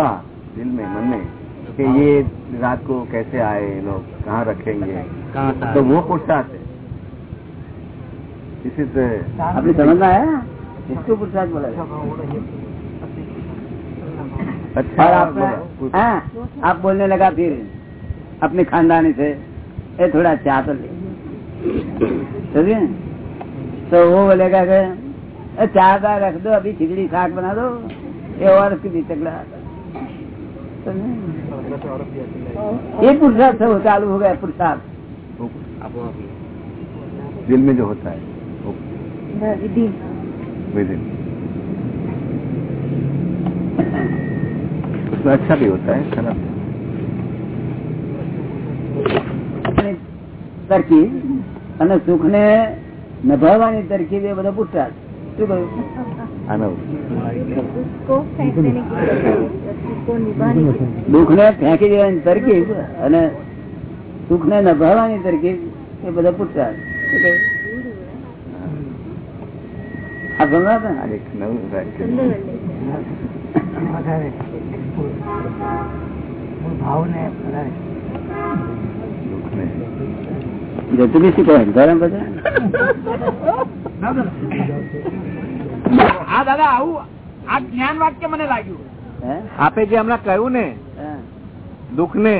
हाँ, दिल में मन में कि ये रात को कैसे आए ये लोग कहाँ रखेंगे तो वो पुरुषार्थ है इसी से आपने समझ में आया इसको पुरुषार्थ बोला है। अच्छा आप बोला। हाँ, आप बोलने लगा फिर अपने खानदानी से ये थोड़ा चाह तो ले समझे तो वो बोलेगा कि "ए, चाय रख दो अभी खिचड़ी साग बना दो ये और की चकला समझे? ये पुरुषार्थ है, वो चालू हो गया पुरुषार्थ वो दिल में जो होता है वो within. उसमें अच्छा भी होता है खराब भी। તરકીબ અને સુખ ને નભાવવાની તરકીબ એ બધો પુરુષાર્થ શું કહ્યું દુઃખ ને ફેંકી દેવાની તરકીબ અને સુખ ને નભાવવાની તરકીબ એ બધા પુરુષાર્થ શું કહ્યું? આ સમજાતા ને? આ એક નવું વાક્ય. સુંદર વર્ણન. દુઃખને. જતું બી શીખવાય ધરમ બધા હા દાદા આવું આ જ્ઞાન વાક્ય મને લાગ્યું. આપે જે હમણાં કહ્યું ને દુઃખ ને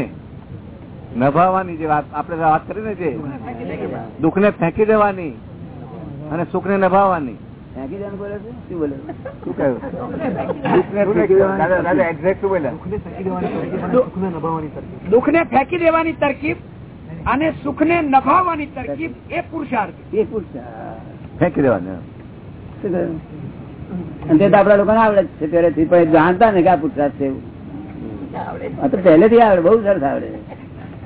નભાવવાની જે વાત આપણે વાત કરી ને જે દુઃખ ને ફેંકી દેવાની અને સુખ ને નભાવવાની બોલે છે? શું બોલે શું કહ્યું? દુઃખ ને ફેંકી દેવાની. તરકીબ અને સુખ ને નભાવવાની તરકીબ. એ પુરુષાર્થ. એ પુરુષાર્થ. ફેંકી દેવાની? અને તે તો આપડા લોકોને આવડે છે પહેલેથી પણ જાણતા ને કે આ છે એવું. તો પહેલેથી આવડે બહુ સરસ આવડે.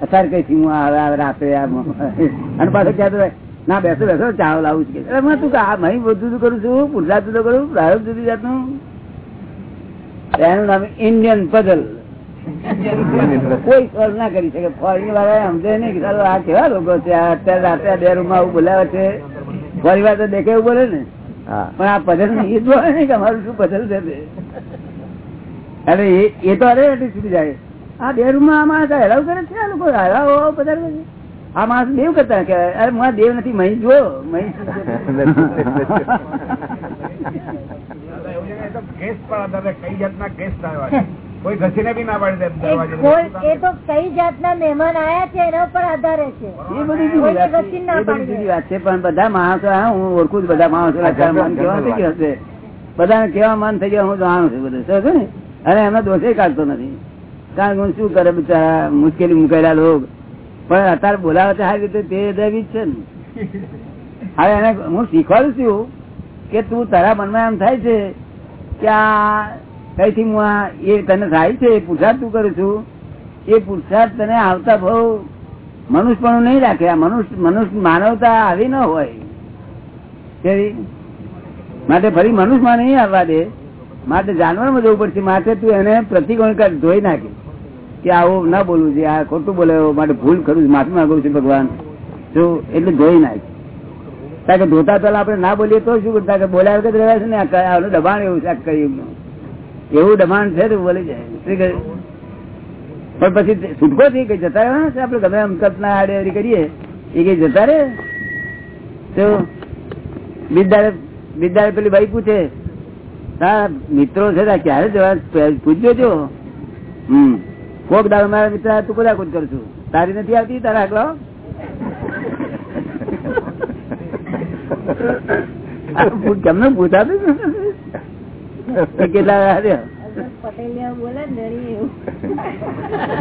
અત્યારે કઈ થી હું આવે આવે રાત્રે અને પાછો ક્યાં ના બેસો બેસો ચાવ લાવું છે કે. તું આ મહી બધું કરું છું પુરુષાર્થ જુદો કરું પ્રારંભ જુદી જાતનું. એનું નામ ઇન્ડિયન પઝલ. કોઈ સોલ્વ ના કરી શકે. ફોરી વાળા સમજે નહીં કે આ કેવા લોકો છે? અત્યારે રાત્રે બે રૂમમાં આવું બોલાવે છે. ફરી વાર તો દેખે એવું બોલે ને. પણ આ પધલ એ કે અમારું શું પધલ છે અરે એ તો અરે એટલી છૂટી જાય. આ બે રૂમમાં આ માણસ હેરાવ કરે છે આ લોકો? હેરાવ પધારે છે? આ માણસ દેવ કરતા કે અરે હું આ દેવ નથી મહી જો મહી કઈ જાતના કેસ થયા કોઈ ઘસીને બી ના પાડી દે એ તો કઈ જાતના મહેમાન આયા છે એના ઉપર આધાર છે. એ બધી જુદી વાત છે. પણ બધા માણસો હું ઓળખું બધા માણસો કેવા થઈ ગયો હશે? બધાને કેવા મન થઈ ગયા હું જાણું છું બધું. સમજો ને? અને એમને દોષે કાઢતો નથી. કારણ કે હું શું કરે બિચારા? મુશ્કેલી મુકાયેલા લોક. પણ અત્યારે બોલાવે છે સારી રીતે તે દેવી જ છે ને. હવે એને હું શીખવાડું છું કે તું તારા મનમાં એમ થાય છે કે આ કઈથી હું આ એ તને થાય છે પુરસાદ તું કરું છું. એ પુરસાદ તને આવતા બહુ મનુષ્યપણું નહીં રાખે. આ મનુષ્ય મનુષ્ય માનવતા આવી ન હોય. માટે ફરી મનુષ્યમાં નહીં આવવા દે. માટે જાનવરમાં જવું પડશે. માટે તું એને પ્રતિકોણ ધોઈ નાખે. કે આવું ના બોલવું છે આ ખોટું બોલે માટે ભૂલ કરું છું. માફી માંગુ છું ભગવાન. જો એટલે ધોઈ નાખ. કારણ કે ધોતા પેલા આપણે ના બોલીએ તો શું? કરતા કે બોલ્યા વગર રહ્યા છે ને? આનું દબાણ એવું છે, આ કળિયુગનું. એવું દબાણ છે તો બોલી જાય. પણ પછી છૂટકો થઈ કઈ જતા રહેવાના આપડે ગમે એમ કલ્પના આડે કરીએ એ કઈ જતા રે તો બિદારે બિદારે પેલી ભાઈ પૂછે હા મિત્રો છે તારા ક્યારે જવા? પૂછજો જો. હમ કોક દાડો મારા મિત્ર તું કદાચ કુદ કરશું તારી નથી આવતી? તારા આગળ કેમને પૂછાતું? એ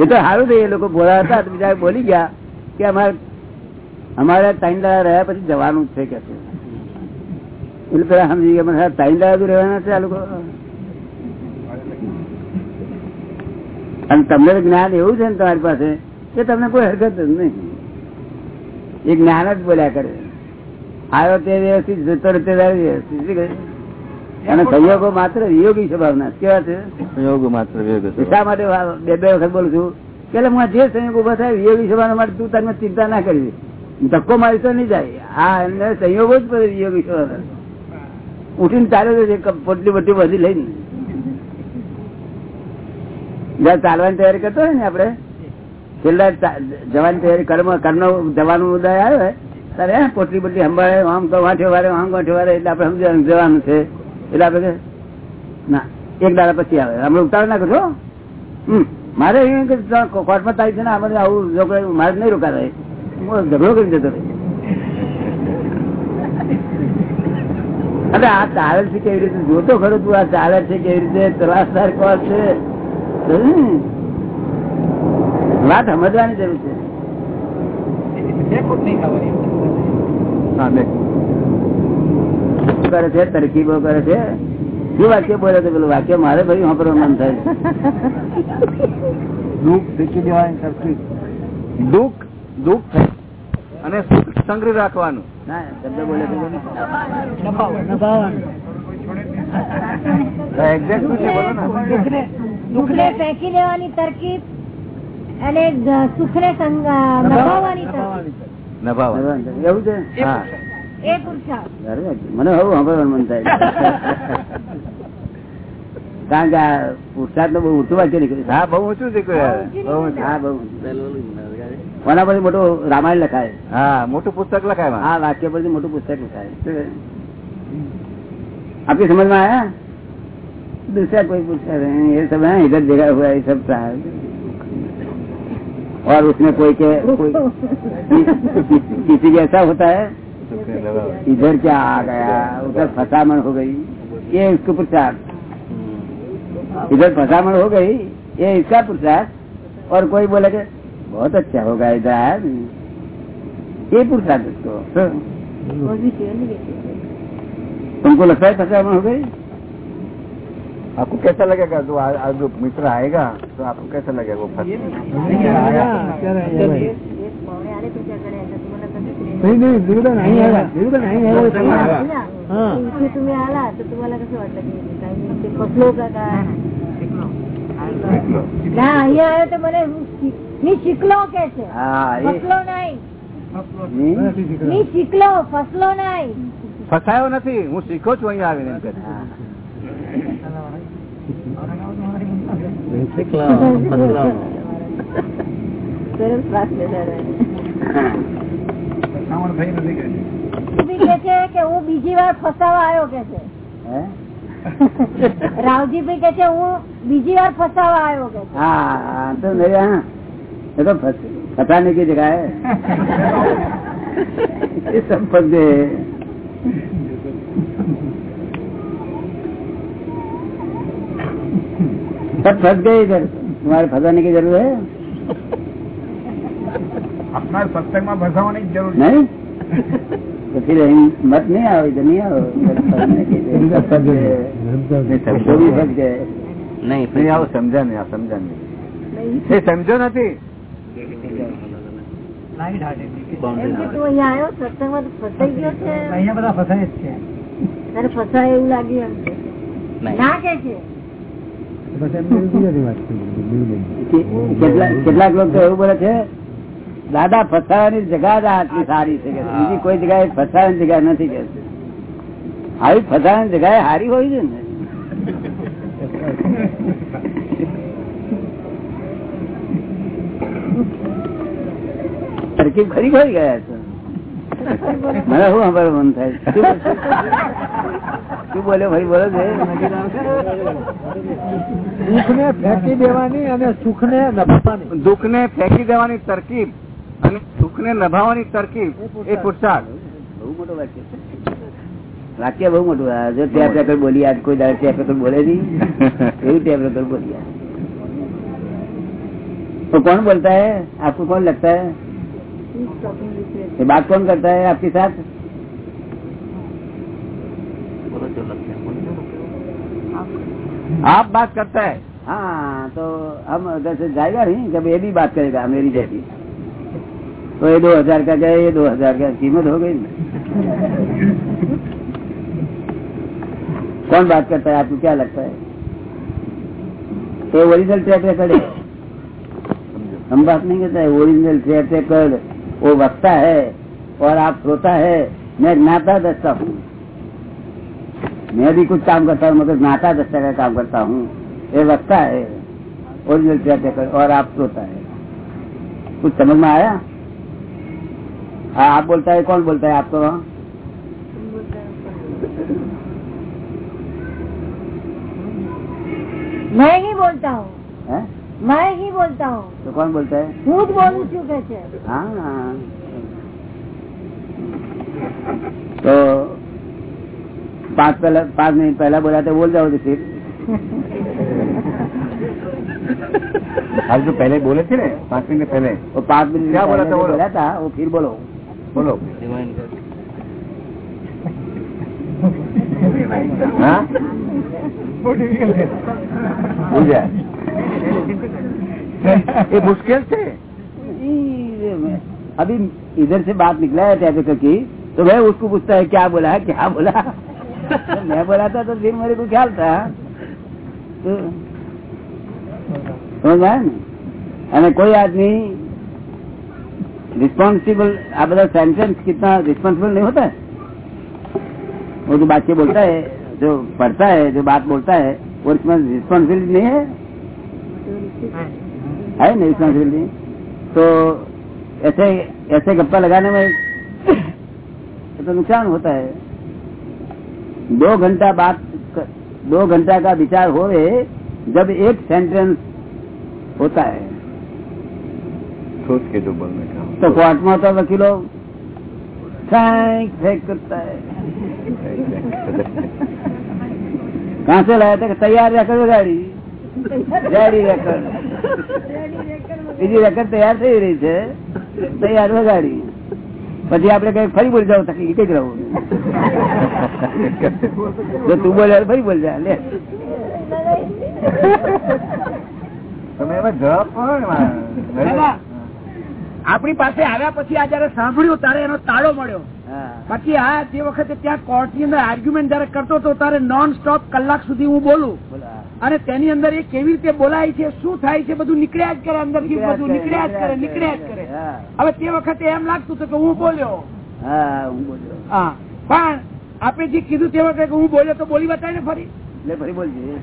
તો સારું થયું એ લોકો બોલા હતા બીજા બોલી ગયા કે અમારે અમારે દાડા રહ્યા પછી જવાનું છે કે એટલે પેલા સમજી ગયા મને ત્રણ દાડા તો રહેવાના છે આ લોકો. અને તમને જ્ઞાન એવું છે ને તમારી પાસે કે તમને કોઈ હરકત જ નહીં. એ જ્ઞાન જ બોલ્યા કરે. આવ્યો તે વ્યવસ્થિત, જતો રહે વ્યવસ્થિત? અને સંયોગો માત્ર વિયોગી સ્વભાવના કેવા છે? સંયોગો માત્ર શા માટે બે બે વખત બોલું છું? કે એટલે હું જે સંયોગ ઊભા થાય વિયોગી સ્વભાવના માટે તું તમે ચિંતા ના કરી ધક્કો મારી તો નહીં જાય. આ એમને સંયોગો જ પડે વિયોગી સ્વભાવના. ઉઠીને ચાલે છે પોટલી બટલી બધી લઈને. જયારે ચાલવાની તૈયારી કરતો હોય ને આપડે છેલ્લા જવાની તૈયારી કર્મ કર્મ જવાનું ઉદય આવે ત્યારે પોટલી બોટલી સંભાળે આમ વાંઠે વારે આમ વાંઠે વારે એટલે આપડે સમજવાનું જવાનું છે. એટલે આપડે ના એક દાડા પછી આવે. હમણાં ઉતાર ના કરશો? હમ. મારે કોર્ટમાં તારીખ છે ને આપણે આવું રોકાય મારે નહીં રોકાય હું ઝઘડો કરી જતો અરે આ ચાલે છે કેવી રીતે? જોતો ખરો તું આ ચાલે છે કેવી રીતે? ત્રાસદાર કોણ છે? વાત સમજવાની જરૂર છે. હા દેખ કરે છે? તરકીબો કરે છે? શું વાક્ય બોલે છે? પેલું વાક્ય મારે ભાઈ વાપરવા મન થાય દુઃખ દેખી દેવાની તરકીબ. દુઃખ દુઃખ અને સુખ સંગ્રહ રાખવાનું. ના શબ્દ બોલે દુઃખને ફેંકી દેવાની તરકીબ અને સુખને સંગ- અ, નભાવવાની એવું છે? હા એ પુરુષાર્થ બરાબર છે. મને હવે સાંભળવાનું મન થાય કારણ કે આ પુરસાદ નું બહુ ઊંચું વાક્ય નીકળ્યું છે. હા બહુ ઊંચું શીખ્યું બહુ ઊંચું હા બહુ કોના પછી મોટું રામાયણ લખાય હા મોટું પુસ્તક લખાય એમાં. આ વાક્ય પરથી મોટું પુસ્તક લખાય आपकी समझ में आया दूसरा कोई पूछता नहीं ये सब है इधर देखा हुआ है ये सब था और उसमें कोई के कोई किसी के ऐसा होता है સુખને નભાવા. तो इधर क्या आ गया? उधर फसाम हो गई। ये इसको प्रसाद। हम्म। इधर फसामन हो गई ये इसका प्रसाद। और कोई बोले के बहुत अच्छा होगा इधर। ये प्रसाद इसको। हम्म। तुमको लगता है फसाम हो गई? आपको कैसा लगेगा? जो आज जो मित्र आएगा तो आपको कैसा लगेगा वो फसा नाही नाही बिघडं नाही आहे बिघडं नाही आहे ना? इथे तुम्ही आला तर तुम्हाला कसं वाटलं की काही मी ते फसलो का काय ના અહીંયા આવ્યો તો મને હું શી- मी शिकलो કે છે हाँ ये ફસલો નહીં नहीं? मी शिकलो फसलो नाही ફસાયો નથી હું શીખો છું અહીંયા આવીને એમ કહે છે. हाँ। સરસ વાત છે દાદા બી કે છે કે હું બીજી વાર ફસાવા આવ્યો કે છે हैं? રાવજી ભાઈ કે છે હું બીજી વાર ફસાવા આવ્યો કે છે हाँ तो मेरे यहाँ ये तो फस- फंसाने की जगह है ये सब फंस गए सब फंस गए इधर तुम्हारे फंसाने की जरूरत है આપનાર સત્સંગમાં ભસાવાની જરૂર નહીં? પછી મત નહીં આવે તો નહીં આવે. નહીં આવું સમજા નહીં સમજા નહીં. સમજો નથી? એવું લાગ્યું ના કે કેટલાક લોકો એવું બોલે છે દાદા ફસાવાની જગા જ આટલી સારી છે કે બીજી કોઈ જગ્યાએ ફસાવાની જગ્યા નથી કે. આવી ફસાવાની જગ્યાએ હારી હોય છે ને. તરકીબ ખરી ખરી ગયા છે? મને શું ખબર મન થાય? શું- શું બોલ્યો? ફરી બોલો છે દુઃખને ફેંકી દેવાની અને સુખને નભાવવાની દુઃખને ફેંકી દેવાની તરકીબ. અને સુખને નભાવવાની તરકીબ એ પુરુષાર્થ બહુ મોટું વાક્ય છે વાક્ય બહુ મોટું આ જો ટેપ રેકર્ડ બોલી આજ કોઈ દાડે ટેપ રેકર્ડ બોલે નહીં એવું ટેપ रेकॉर्ड बोलिए तो कौन बोलता है आपको कौन लगता है ये बात कौन करता है आपके साथ आप बात करता है हाँ तो हम अगर से जाएगा नहीं जब ये भी बात करेगा मेरी जैसी तो ये दो हज़ार का गया ये दो हज़ार का कीमत हो गई कौन बात करता है? आपको क्या लगता है? तो ओरिजिनल ट्रैक रिकॉर्ड हम बात नहीं करते ओरिजिनल ट्रैक रिकॉर्ड वो वक्ता है और आप श्रोता है। मैं ज्ञाता दस्ता हूँ। मैं भी कुछ काम करता हूँ, मगर ज्ञाता दस्ता का काम करता हूँ। ये वक्ता है। ओरिजिनल ट्रैक रिकॉर्ड और आप होता है। कुछ समझ में आया? हाँ आप बोलता है कौन बोलता है आपको वहाँ मैं ही बोलता हूँ मैं ही बोलता हूँ तो कौन बोलता है खुद बोलू छू कैसे हाँ तो पाँच पहला पाँच मिनट पहला बोला तो बोल जाओ फिर आज जो पहले बोले थे ना पाँच मिनट पहले वो पाँच मिनट क्या बोला था बोला था वो फिर बोलो हाँ? अभी इधर से बात निकला है ट्रैफ़िक की तो वह उसको पूछता है, क्या बोला है, क्या बोला? मैं बोला था तो फिर मेरे को ख्याल था। तो कोई आदमी रिस्पॉन्सिबल आ બધા सेंटेंस कितना रिस्पॉन्सिबल नहीं होता है? वो जो वाक्य बोलता है, जो पढ़ता है, जो बात बोलता है, वो इसमें रिस्पॉन्सिबिलिटी नहीं है? है नहीं रिस्पॉन्सिबिलिटी तो ऐसे ऐसे गप्पा लगाने में तो नुकसान होता है। दो घंटा बात दो घंटा का विचार हो जब एक सेंटेंस होता है। सोच के जो बोलने का तो कोर्ट में तो वकीलों फेंक फेंक करता है कहाँ से लाया था कि तैयार रेकर्ड ગાડી રેડી રેકર્ડ બીજી રેકર્ડ તૈયાર થઈ રહી છે તૈયાર વગાડી પછી આપડે કઈ ફરી બોલ જાવ તકી કઈ રહું જો તું બોલે ફરી બોલ જા લે તમે એમાં જવાબ કોનો ને મારા? દાદા, આપણી પાસે આવ્યા પછી આ જયારે સાંભળ્યું ત્યારે એનો તાળો મળ્યો. પછી આ તે વખતે ત્યાં કોર્ટની અંદર આર્ગ્યુમેન્ટ જયારે કરતો હતો ત્યારે નોન સ્ટોપ કલાક સુધી હું બોલું. અને તેની અંદર એ કેવી રીતે બોલાય છે શું થાય છે બધું નીકળ્યા જ કરે અંદર બધું નીકળ્યા જ કરે નીકળ્યા જ કરે. હવે તે વખતે એમ લાગતું હતું કે હું બોલ્યો. હા હું બોલ્યો. હા. પણ આપે જે કીધું તે વખતે હું બોલ્યો તો બોલી બતાય ને ફરી. ફરી બોલજે.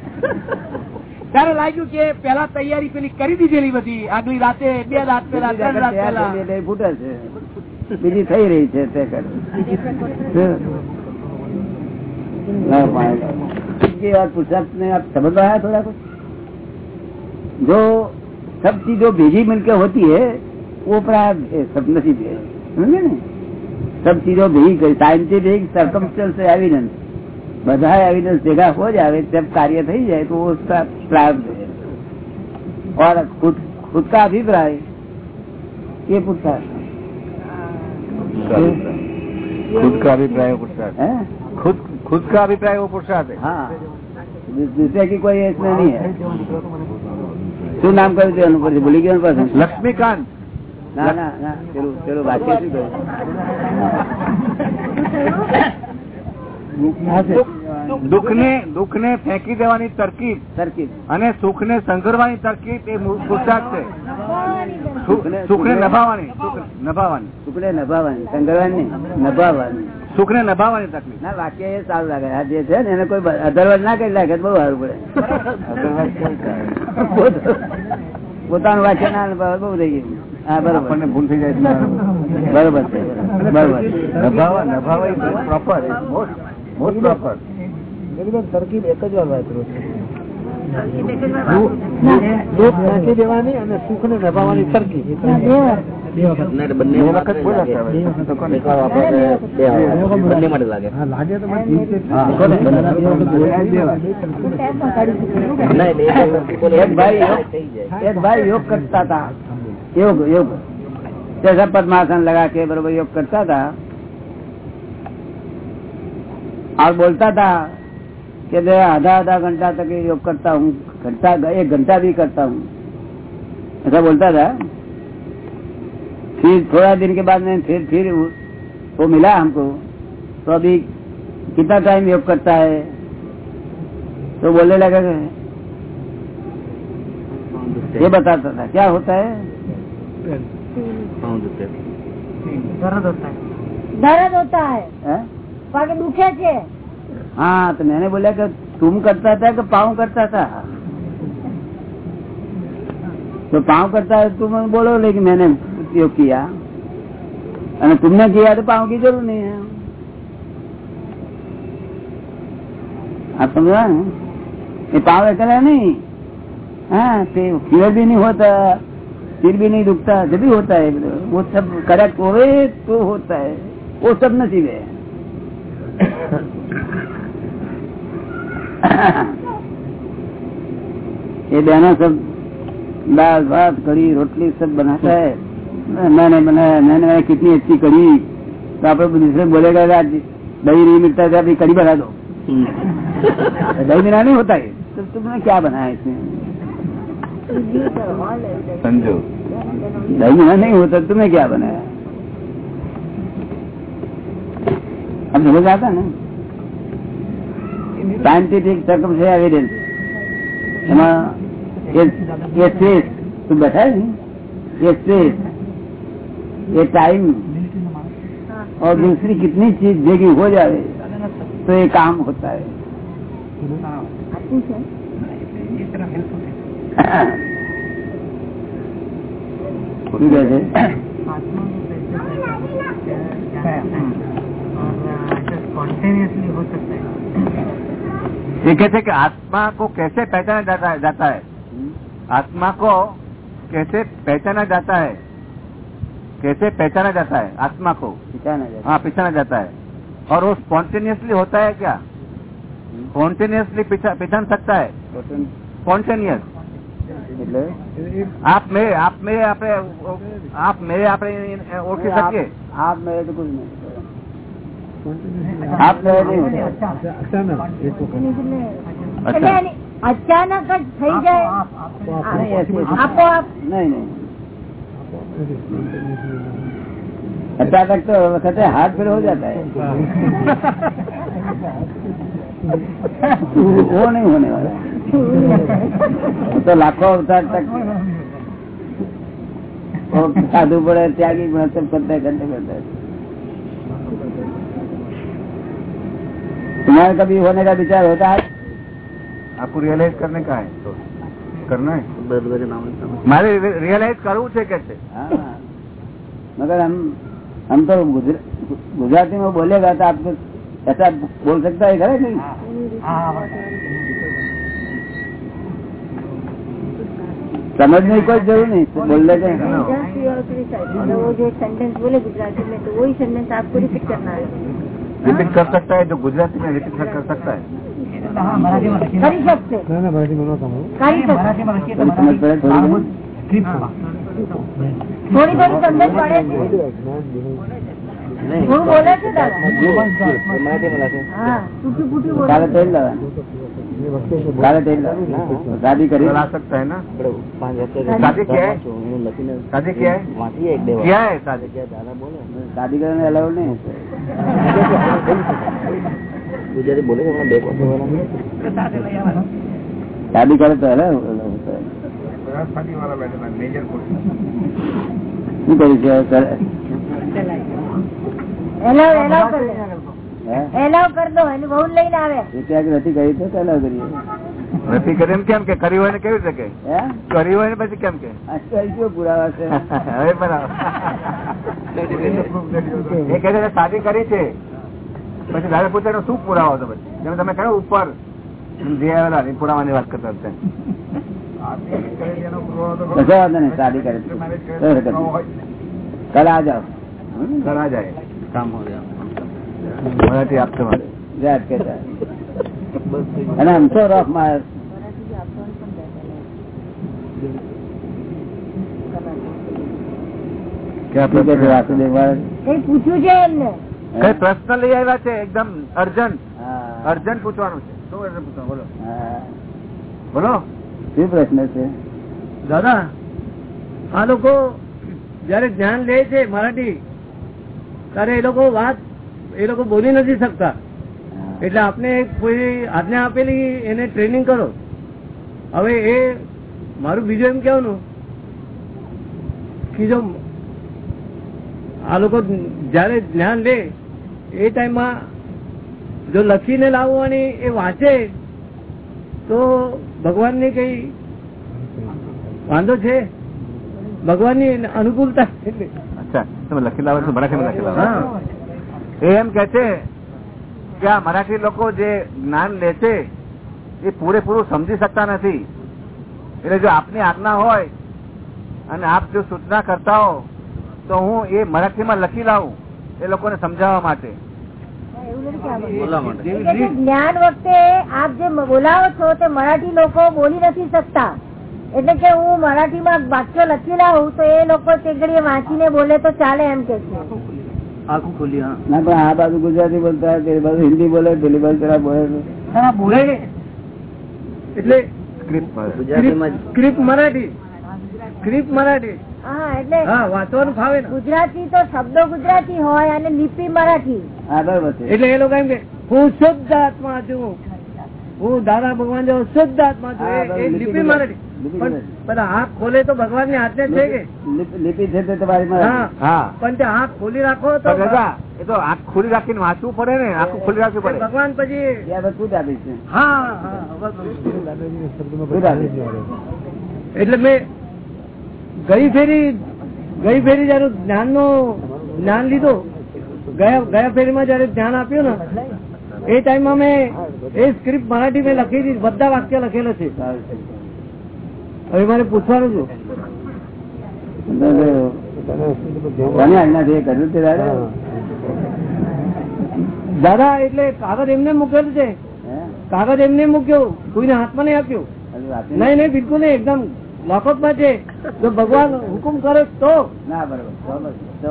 ત્યારે લાગ્યું કે પેલા તૈયારી પેલી કરી દીધેલી બધી આગલી રાતે બે રાત પેલા બીજી ત્રણ રાત રેકર્ડ પેલા તૈયાર થઈ એટલે એ ફૂટે છે બીજી થઈ રહી છે તે કર ના, पाएगा। ये बात पुरुषार्थ में आप समझ में आया थोड़ा कुछ जो सब चीजों भेजी मिलकर होती है वो अपराध है सब नसीब है समझे ने सब चीजों भेगी गई साइंटिफिक सर्कमस्टेंस एविडेंस બધા એવિડન્સ ભેગા हो जाए जब कार्य થઈ જાય तो वो उसका प्रारब्ध है और खुद खुद का अभिप्राय ये पुरुषार्थ खुद का अभिप्राय वो पुरुषार्थ है खुद खुद का अभिप्राय वो पुरुषार्थ है हाँ दू- दूसरे की कोई इसमें नहीं है શું નામ કહ્યું છે એનું પછી ભૂલી ગયો ને પાછું લક્ષ્મીકાંત ના ના ના પેલું પેલું વાક્ય શું કહ્યું દુઃખને દુઃખને ફેંકી દેવાની તરકીબ. તરકીબ. અને સુખને સંઘરવાની તરકીબ એ પુરસાદ છે. સુખ ને નભાવવાની. નભાવવાની. સુખ નભાવવાની સંઘરવાની નભાવવાની. સુખ ને નભાવવાની તકલીફ ના વાક્ય એ સારું લાગે. આ જે છે ને એને કોઈ અધરવાજ ના કરી લાગે બહુ સારું પડે. પોતાનું વાક્ય ના નભાવે બહુ થઈ ગયું. હા બરોબર. આપણને ભૂલ થઈ જાય. બરોબર. છે બરોબર. નભાવા નભાવા પ્રોપર મોસ્ટ મોસ્ટ પ્રોપર. તરકીબ એક જ વાર વાપરો દેવાની અને સુખ ને નભાવવાની તરકીબ બે વખત. બે વખત. બોલ્યા છે હવે. તો કોને? હા, લાગે તો મને ઠીક છે. હા. और बोलता था कि आधा आधा घंटा तक योग करता हूँ घंटा एक घंटा भी करता हूँ। ऐसा बोलता था। फिर थोड़ा दिन के बाद में फिर फिर वो मिला हमको। तो अभी कितना टाइम योग करता है? तो बोलने लगा ये बताता था क्या होता है? दर्द होता है। दर्द होता है, है? પગ દુખે છે हाँ तो मैंने बोला कि तुम करता था कि पाँव करता था तो पाँव करता है तुम बोलो लेकिन मैंने उपयोग किया और तुमने किया तो पाँव की जरूर नहीं है आप समझा ना? ये पाँव अकेला नहीं हाँ फीवर भी नहीं होता सिर भी नहीं दुखता जब भी होता है वो सब करेक्ट होवे तो होता है वो सब नसीब है सब दाल भात कड़ी रोटली सब बनाता है। मैंने बनाया मैंने कितनी अच्छी कड़ी तो आप बोलेगा दही नहीं मिलता है तो अभी कड़ी बना दो। हम्म। दही बिना नहीं होता तो तुमने क्या बनाया इसमें? दही नहीं होता तुमने क्या बनाया? अब समझ आता है સાયન્ટિફિક છે એવિડન્સ એમાં એ સ્પેસ તું બેઠા એ સ્પેસ એ और दूसरी कितनी चीज़ भेगी हो जाए तो ये काम होता है जी। स्पॉन्टेनियसली हो सकता है ये कहते हैं कि आत्मा को कैसे पहचाना जाता है जाता है आत्मा को कैसे पहचाना जाता है कैसे पहचाना जाता है आत्मा को पहचाना जाता हाँ पहचाना जाता है और वो स्पॉन्टेनियसली होता है क्या स्पॉन्टेनियसली पहचान सकता है है સ્પોન્ટેનિયસ એટલે આપ મેં આપ મેં આપણે આપ મેં આપણે ઓળખી શકીએ आप- आप मेरे तो कुछ नहीं आप मेरे नहीं होते અચાનક એક વખત એટલે એની અચાનક જ થઈ જાય नहीं ऐसे આપોઆપ नहीं नहीं अचानक तो कहते हैं हाथ फिर हो जाता है वो नहीं होने वाला वो तो लाखों अवतार तक वो साधु पड़े त्यागी पड़े सब करते करते करते तुम्हारे कभी होने का विचार होता है आपको रियलाइज करने का है तो करना है મારે રિયલાઇઝ કરવું છે કે છે हाँ मगर हम हम तो गुजर- गुजराती में बोलेगा तो आपको ऐसा बोल सकता है घर नहीं समझने की कोई जरूर नहीं बोल लेते हैं वो जो सेंटेंस बोले गुजराती में तो वही सेंटेंस आपको रिपीट करना है रिपीट कर सकता है जो गुजराती में रिपीट कर सकता है કરી શકશે ના ના મરાઠીમાં નહોતા હું કરી શકશે थोड़ी समझ पड़े थोड़ी बहुत? થોડી થોડી સમજ પડે છે હું બોલે છે દાદા હા ટૂંકી ફૂટી બોલે કાલે તેલ લાવવાનું કાલે તેલ લાવવાનું શાદી કરી ला सकता है ना शादी क्या है शादी क्या है क्या है शादी શાદી કરવાને અલાઉડ નહીં હશે. શાદી કરે તો હે શું કર્યું છે? એલાવ કરી દે. બહુ લઈને આવે. નથી કરી તો એલાવ કરીએ. નથી કરી. એમ કેમ કે કરી હોય ને કેવી રીતે કે? કરી હોય ને પછી કેમ કે? પુરાવા છે? હવે બરાબર એ કહે શાદી કરી છે. પછી દાદા પૂછે શું પુરાવો હતો પછી? જેમ તમે કહ્યું ઉપર. જે પુરાવાની વાત કરતા હતા. શાદી કરે. કલ જાઓ? જાય. કામ મરાઠી અને આમ તો રોફ માર છે પ્રશ્ન? લઈ આવ્યા એકદમ અર્જન્ટ. અર્જન્ટ પૂછવાનું છે. શું urgent પૂછવાનું? બોલો. બોલો. શું પ્રશ્ન છે? દાદા આ લોકો જયારે ધ્યાન લે છે મરાઠી ત્યારે એ લોકો વાત એ લોકો બોલી નથી શકતા. એટલે આપને કોઈ આજ્ઞા આપેલી એને ટ્રેનિંગ કરો. હવે એ મારું બીજું એમ કેવાનું કે જો આ લોકો જયારે જ્ઞાન લે એ ટાઈમમાં જો લખીને લાવવાની એ વાંચે તો ભગવાનની કઈ વાંધો છે? ભગવાનની અનુકૂળતા અચ્છા તમે લખી લાવો છો મરાઠીમાં લખી લાવો. એમ કે છે કે આ મરાઠી લોકો જે જ્ઞાન લે છે એ પૂરેપૂરું સમજી શકતા નથી. એટલે જો આપની આજ્ઞા હોય અને આપ જો સૂચના કરતા હો તો હું એ મરાઠીમાં લખી લાવું એ લોકોને સમજાવવા માટે. જ્ઞાન વખતે આપ જે બોલાવો છો તે મરાઠી લોકો બોલી નથી શકતા. એટલે કે હું મરાઠીમાં વાક્ય લખી લાવું તો એ લોકો તે ઘડીએ વાંચીને બોલે તો ચાલે એમ કે છે. આખું ખોલી હા. ના પણ આ બાજુ ગુજરાતી બોલતા પેલી બાજુ હિન્દી બોલે પેલી બાજુ પેલા બોલે બોલે. એટલે script script Marathi. Script Marathi. હા એટલે હા વાંચવાનું ફાવે ગુજરાતી તો શબ્દો ગુજરાતી હોય અને લિપિ મરાઠી. હા એટલે એ લોકો એમ કે હું શુદ્ધ આત્મા છું. હું દાદા ભગવાન જેવો શુદ્ધ આત્મા છું. લિપિ લિપિ હાથ ખોલે તો ભગવાનની હાથને છે કે? લિપ- છે તે તમારી હા. માં હા. પણ તે હાથ ખોલી રાખો તો એ તો આંખ ખુલ્લી રાખીને વાંચવું પડે ને? આખું ખુલ્લી રાખવું પડે. ભગવાન પછી ત્યાં બધું જ આપીશ છે. હા હા શું આપીશ? એટલે મેં ગઈ ફેરી ગઈ ફેરી જયારે જ્ઞાનનું જ્ઞાન લીધું ગયા ગયા ફેરીમાં જયારે ધ્યાન આપ્યું ને એ ટાઈમમાં મેં એ સ્ક્રિપ્ટ મરાઠી મેં લખી દીધી બધા વાક્ય લખેલા છે. હવે મારે પૂછવાનું છું. દાદા? એટલે કાગળ એમને મૂકેલું છે? કાગળ એમને મૂક્યો. કોઈને હાથમાં નહીં આપ્યું. નહીં. નહીં બિલકુલ નહીં એકદમ લોકઅપમાં છે. જો ભગવાન હુકુમ કરે તો? ના બરોબર બરોબર સો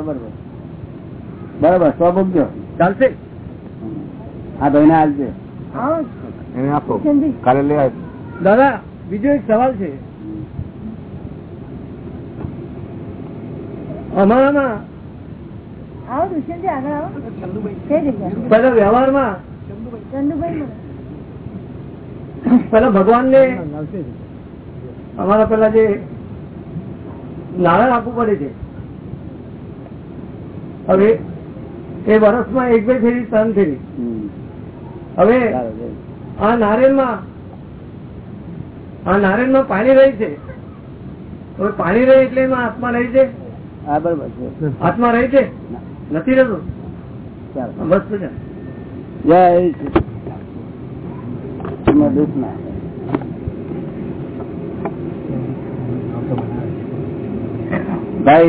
બરોબર સો મૂકજો ચાલશે. હા ભાઈ ને હાલશે દાદા બીજો એક સવાલ છે. અમારામાં? વ્યવહારમાં? પેલા ભગવાન ને અમારા પેલા જે નાણાં આપવું પડે છે. હવે એ વર્ષમાં એક બે ફેરી ત્રણ ફેરી. હવે. આ નારેલમાં આ નારેલમાં પાણી રહી છે. હવે પાણી રહે એટલે એમાં આત્મા રહી છે? હા બરોબર છે. આત્મા રહી છે? ના. નથી રહેતું? બસ જય શ્રી એમાં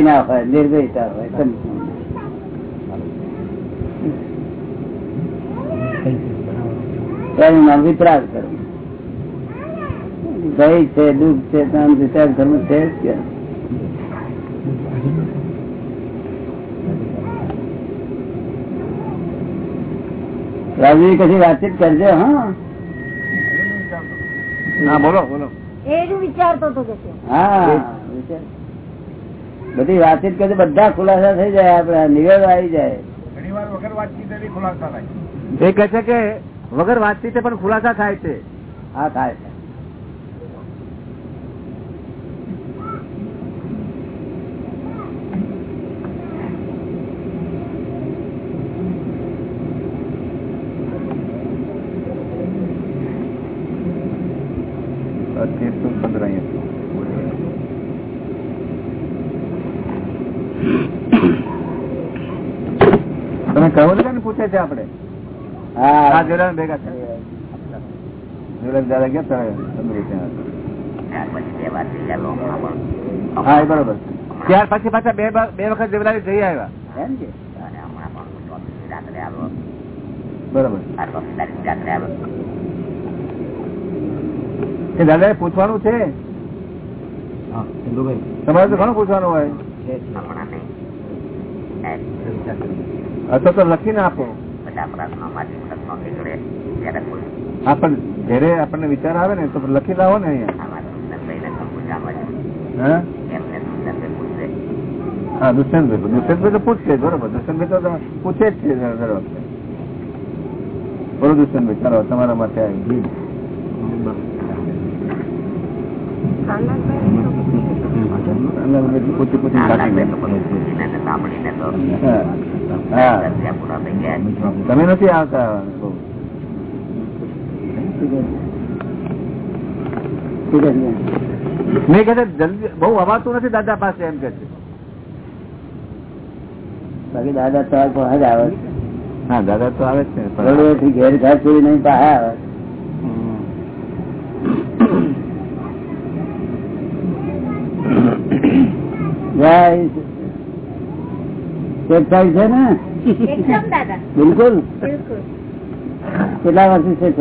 ના હોય નિર્ભયતા હોય તેનું નામ વિતરાગ ભય છે દુઃખ છે ત્રણ વિચાર ધર્મ છે રાજવી કશી વાતચીત કરજો હા. હા બોલો બોલો. છે. બધી વાતચીત કરી બધા ખુલાસા થઈ જાય આપડે નિવેદ આવી જાય. એ કહે છે કે વગર વાતચીતે પણ ખુલાસા થાય છે. હા થાય તેરસો પંદર અહીંયા તમે કહો છો આપડે હા. ભેગા દાદા ગયા. હા એ બરોબર. ત્યાર પછી પાછા બે બે વખત દેવલાલી જઈ આવ્યા. બરોબર. એ દાદા પૂછવાનું છે? તમારે તો ઘણું પૂછવાનું હોય. અથવા તો લખીને આપો. હા પણ જયારે આપણને વિચાર આવે ને તો લખી લાવો ને અહીંયા. દુષ્યંતભાઈ દુષ્યંતભાઈ તો પૂછશે બરોબર. દુષ્યંતભાઈ તો તમે પૂછે જ છે દર વખતે. બોલો દુષ્યંતભાઈ ચાલો તમારા માટે આવી પૂછી પૂછી તમે નથી આવતા? કહે? મેં કે છે, જલ્દી બહુ અવાતું નથી દાદા પાસે એમ કે છે. બાકી દાદા તો આવે છે. હા દાદા તો આવે છે પણ- ઘેર ઘાસ છોડી નહીં પાસે આવે જય શેઠ સાહેબ છે ને? બિલકુલ. કેટલા વર્ષથી છે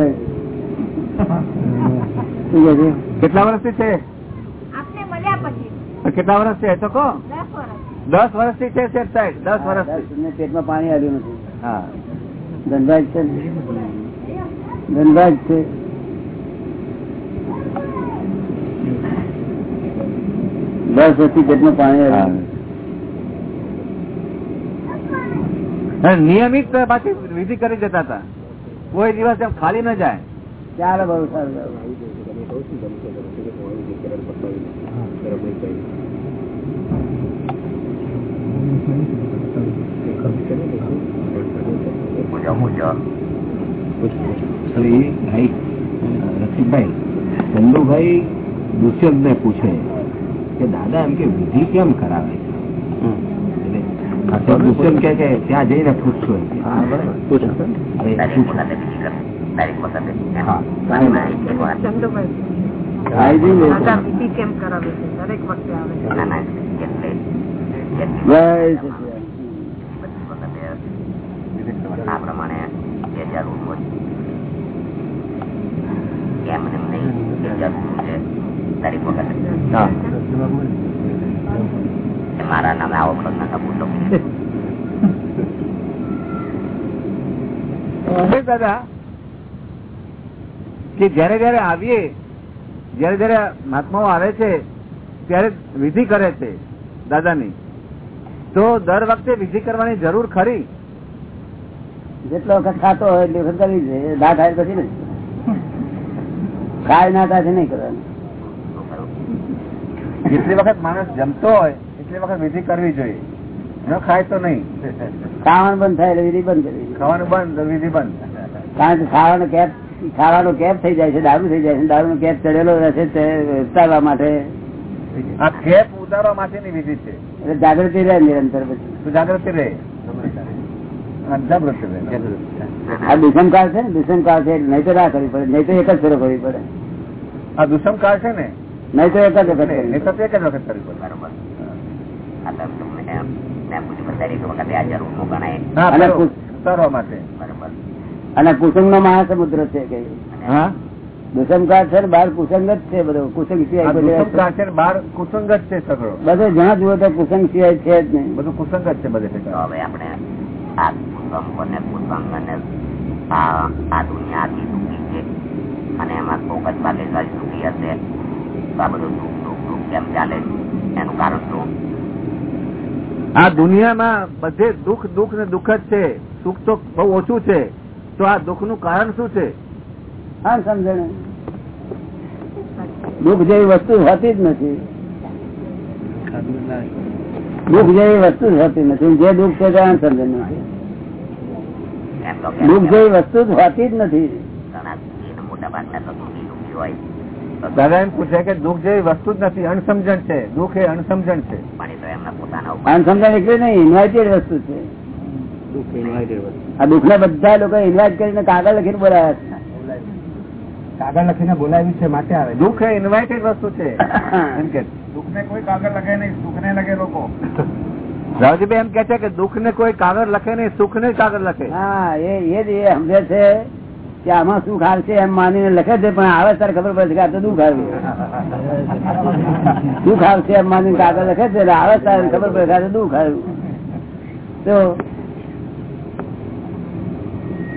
કેટલા વર્ષથી છે? આપને મળ્યા પછી. કેટલા વર્ષ છે? તો કહો. દસ વર્ષ. થી વર્ષથી છે સેઠ સાહેબ. દસ વર્ષ તમને પેટમાં પાણી આવ્યું નથી. હા. ધનભાઈ છે? ધનભાઈ છે. દસ વર્ષથી પેટમાં પાણી નિયમિત પાછી વિધિ કરી જતા હતા. કોઈ દિવસ એમ ખાલી ન જાય. ચાલો બહુ સારું રસિકભાઈ ચંદુભાઈ દુષ્યંત ને પૂછે કે દાદા એમ કે વિધિ કેમ કરાવે છે? એટલે તો દુષ્યંત કે કે ત્યાં જઈને પૂછશો એમ. કે. હવે પૂછો. હા. આઈજી લે. જય સચિદાનંદ. હા. મારા નામે આવો પ્રશ્ન પૂછો હવે દાદા. કે જયારે જયારે આવીએ જયારે જયારે મહાત્માઓ આવે છે ત્યારે વિધિ કરે છે દાદાની. તો દર વખતે વિધિ કરવાની જરૂર ખરી? જેટલો વખત ખાતો હોય એટલી વખત કરવી છે. ના થાય પછી નહીં. ખાય ના થાય નહીં કરવાનું. જેટલી વખત માણસ જમતો હોય એટલી વખત વિધિ કરવી જોઈએ. ન ખાય તો નહીં. ખાવાનું બંધ થાય એટલે વિધિ બંધ કરવી. ખાવાનું બંધ વિધિ બંધ. કારણ કે ખાવાનો કેપ ખાવાનો કેપ થઈ જાય છે દારૂ થઈ જાય છે દારૂ નો કેપ ચડેલો રહેશે તે ઉતારવા માટે. આ કેપ ઉતારવા માટેની વિધિ છે. એટલે જાગૃતિ રહે નિરંતર પછી. જાગૃતિ રહે. જાગૃતિ રહે. દુષ્મકાળ છે ને? દુષ્મકાળ છે નહીં તો ના કરવી પડે નહીં તો એક જ ફેરો કરવી પડે. આ દુષ્મ કાળ છે ને નહીં તો એક જ વખત નહીં તો એક જ વખત કરવી પડે બરોબર. અને કુસુમ નો મહાસમુદ્ર છે કે? હા? છે બાર કુસંગ જ છે બધો. કુસંગ સિવાય છે ને કુસંગ જ છે સગડો બધે જ્યાં જુઓ તો કુસંગ સિવાય છે જ નહીં. બધું કુસંગ જ છે બધે તો હવે આપણે આ કુસંગ અને કુસંગ અને આ આ દુનિયા આખી દુઃખી છે. અને એમાં કોક જ દુઃખી હશે. આ બધું દુઃખ દુઃખ દુઃખ કેમ ચાલે એનું કારણ શું? આ દુનિયામાં બધે દુઃખ દુઃખ ને દુઃખ જ છે. સુખ તો બહુ ઓછું છે. તો આ દુઃખનું કારણ શું છે? હા સમજણ. દુઃખ જેવી વસ્તુ હોતી જ નથી. દુઃખ જેવી વસ્તુ જ હોતી નથી. જે દુઃખ છે તે સમજણ દુઃખ જેવી વસ્તુ જ હોતી જ નથી. મોટા ભાગના તો દુઃખી દુઃખી હોય. દાદા એમ પૂછે કે દુઃખ જેવી વસ્તુ જ નથી અણસમજણ છે. દુઃખ એ અણસમજણ છે. પણ એ તો એમના પોતાના ઉપર. અનસમજણ એટલે નહીં ઇન્વાઇટેડ વસ્તુ છે. આ દુઃખ ના બધા લોકો ઇન્વાઇટ કરીને કાગળ લખીને બોલાયા છે. કાગળ લખીને બોલાવ્યું છે માટે આવે. દુઃખ એ ઇન્વાઇટેડ વસ્તુ છે. એમ કે. દુઃખ ને કોઈ કાગળ લખે નહીં સુખ ને લખે લોકો. રાવજીભાઈ એમ કે છે કે દુઃખ ને કોઈ કાગળ લખે નહીં સુખ ને કાગળ લખે. હા એ એ જ એ સમજે છે. કે આમાં સુખ આવશે એમ માનીને લખે છે પણ આવે ત્યારે ખબર પડે કે આ તો દુઃખ આવ્યું. આવશે એમ માનીને કાગળ લખે છે આવે ત્યારે ખબર પડે કે આ તો દુઃખ આવ્યું. તો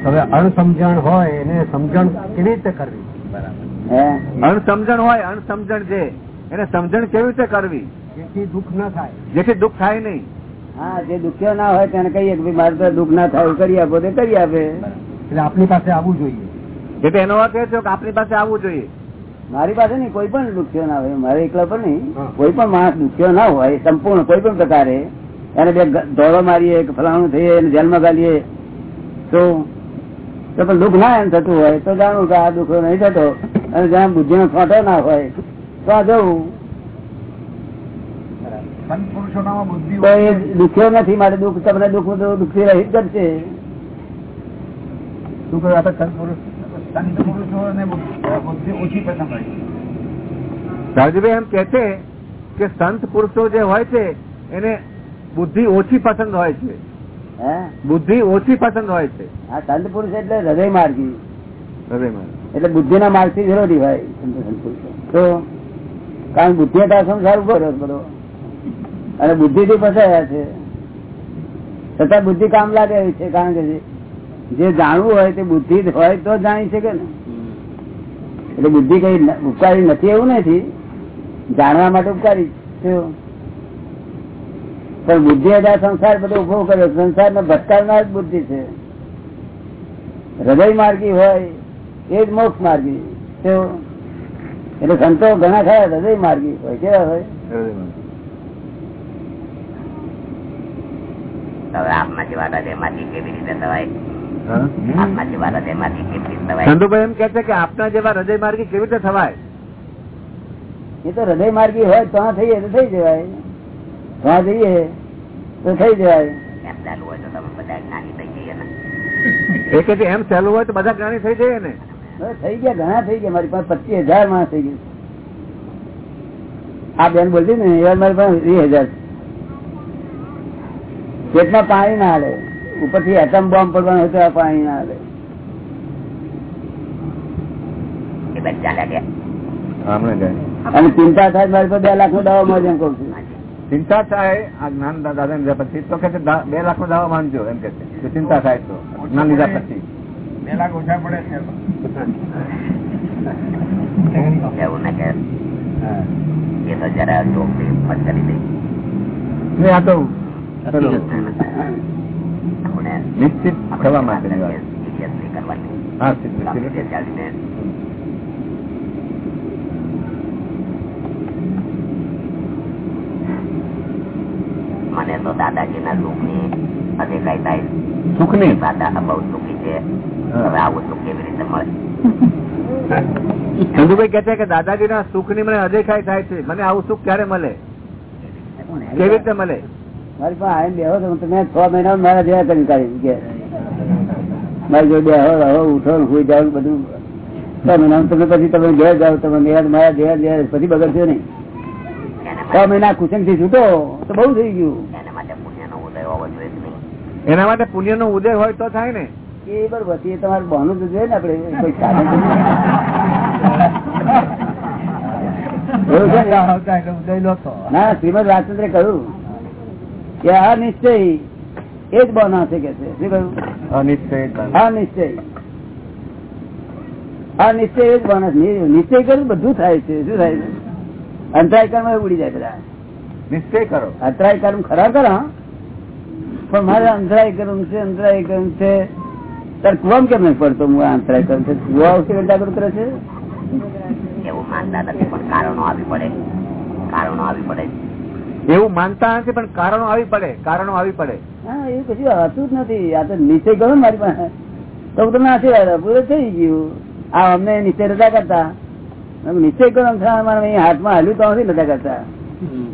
હવે અણસમજણ હોય એને સમજણ કેવી રીતે કરવી? હે? અણસમજણ હોય અણસમજણ છે. એને સમજણ કેવી રીતે કરવી? જેથી દુઃખ ના થાય. જેથી દુઃખ થાય નહીં. હા જે દુખ્યો ના હોય તેને કહીએ કે ભાઈ મારે તો દુઃખ ના થાય કરી આપો તે કરી આપે. એટલે આપની પાસે આવવું જોઈએ. એટલે એનો અર્થ એ છે કે આપની પાસે આવવું જોઈએ. મારી પાસે નહીં કોઈ પણ દુખ્યો ના હોય મારે એકલા પણ નહીં. કોઈ પણ માણસ દુખ્યો ના હોય સંપૂર્ણ કોઈ પણ પ્રકારે એને બે દોડો મારીએ કે ફલાણું થઈએ એને જેલમાં ગાલીએ તો તો પણ દુઃખ ના એમ થતું હોય તો જાણું કે આ દુઃખ નહીં થતો. અને જ્યાં બુદ્ધિ નો ફોટો ના હોય તો આ જવું. દુખ્યો નથી મારે દુઃખ તમને દુઃખ દુઃખથી જ કરશે શું કહ્યું આપણે સંત પુરુષ સંત પુરુષોને બુદ્ધિ ઓછી પસંદ હોય રાજુભાઈ એમ કે છે કે સંત પુરુષો જે હોય છે એને બુદ્ધિ ઓછી પસંદ હોય છે. બુદ્ધિ ઓછી પસંદ હોય છે. આ સંત પુરુષ એટલે હૃદય માર્ગી. હૃદયમાં એટલે બુદ્ધિ ના માર્ગથી વિરોધી હોય. તો કારણ બુદ્ધિ સંસાર ઊભો રહ્યો બધો અને બુદ્ધિ થી ફસાયા છે. છતાં બુદ્ધિ કામ લાગે છે કારણ કે જે- જાણવું હોય તે બુદ્ધિ હોય તો જાણી શકે ને. એટલે બુદ્ધિ કઈ ઉપકારી નથી એવું નથી. જાણવા માટે ઉપકારી પણ બુદ્ધિ જ સંસાર બધો ઊભો કર્યો સંસાર ને ભટકાવનાર જ બુદ્ધિ છે. હૃદય માર્ગી હોય એ જ મોક્ષ માર્ગી છે. એટલે સંતો ઘણા ખરા હૃદય માર્ગી હોય. કેવા હોય? હવે આપમાંથી વાત? આપના જેવા હૃદયમાંથી કેવી રીતે થવાય? ચંદુભાઈ એમ કે છે કે આપના જેવા હૃદય માર્ગી કેવી રીતે થવાય? એ તો હૃદય માર્ગી હોય તો થઈએ તો થઈ જવાય. ત્યાં જઈએ તો થઈ જવાય. એમ ચાલુ હોય તો તમે બધા જ્ઞાની થઈ જઈએ ને? એ કે છે એમ સહેલું હોય તો બધા જ્ઞાની થઈ જાય ને? થઈ ગયા ઘણા થઈ ગયા. મારી પાસે પચીસ હજાર માણસ થઈ ગયું. આ બેન બોલતી ને એ મારી પાસે વીસ હજાર. પેટમાં પાણી ના હાલે. ઉપરથી એટમ બોમ્બ પડવાનો હોય તો આ પાણી ના જાય અને ચિંતા થાય મારી પર બે લાખ નો દાવો મળે એમ કઉ છું. ચિંતા થાય આ જ્ઞાન દાદા લીધા પછી તો કે બે લાખ નો દાવો માનજો એમ કે ચિંતા થાય તો. જ્ઞાન લીધા પછી બે લાખ ઓછા પડે છે. એવું ને કે એ તો જરા ચોકડી કરી દઈ આ તો નિશ્ચિત થવા માટે મને તો દાદાજી ના સિદ્ધ- ની અધિકાય થાય સુખ સુખની દાદા બહુ સુખી છે. હવે આવું સુખ કેવી રીતે મળે? ચંદુભાઈ કે છે કે દાદાજી ના સુખની મને અધિકાય થાય છે. મને આવું સુખ ક્યારે મળે? કેવી રીતે મળે? મારી પાસે આવીને બેહો તો તમે છ મહિના મારા જેવા કરી કાઢી કે મારી જો બેહો રહો ઉઠો ને સુઈ જાઓ બધું છ મહિના તમે પછી તમે ઘેર જાઓ તમે મેળ મારા જેવા જેવા પછી બગડશે નહીં છ મહિના કુસંગથી છૂટો તો બહુ થઈ ગયું એને માટે પુણ્યનો ઉદય હોવો જોઈએ જ નહીં એના માટે પુણ્ય નો ઉદય હોય તો થાય ને એ બરોબર. એ તમારે બહાનું તો જોઈએ ને આપડે કોઈ સાધન? ના શ્રીમદ રાજચંદ્રે કહ્યું કે આ નિશ્ચય. એ જ બના છે કે છે. શું કહ્યું? નિશ્ચય. એ જ બને નિશ્ચય કર્યું બધું થાય છે. શું થાય છે? અંતરાય કર્મ ઉડી જાય બધા. નિશ્ચય કરો. અંતરાય કર્મ ખરા કરા પણ મારે અંતરાય કર્મ છે અંતરાય કર્મ છે. તાર કુવામ કેમ નહીં પડતો? હું અંતરાય કર્મ છે. કુવા ઓછી ઘંટા કરે છે? એવું માનતા નથી પણ કારણો આવી પડે. કારણો આવી પડે. એવું માનતા નથી પણ કારણો આવી પડે કારણો આવી પડે. હા એ કશું હતું જ નથી. આ તો નીચે ગયો મારી પાસે. તો તમને આશીર્વાદ પૂરું થઈ ગયું. આ અમને નીચે રજા કરતા. નીચે ગરમ થાય હાથમાં હાલ્યું તો નથી રજા કરતા.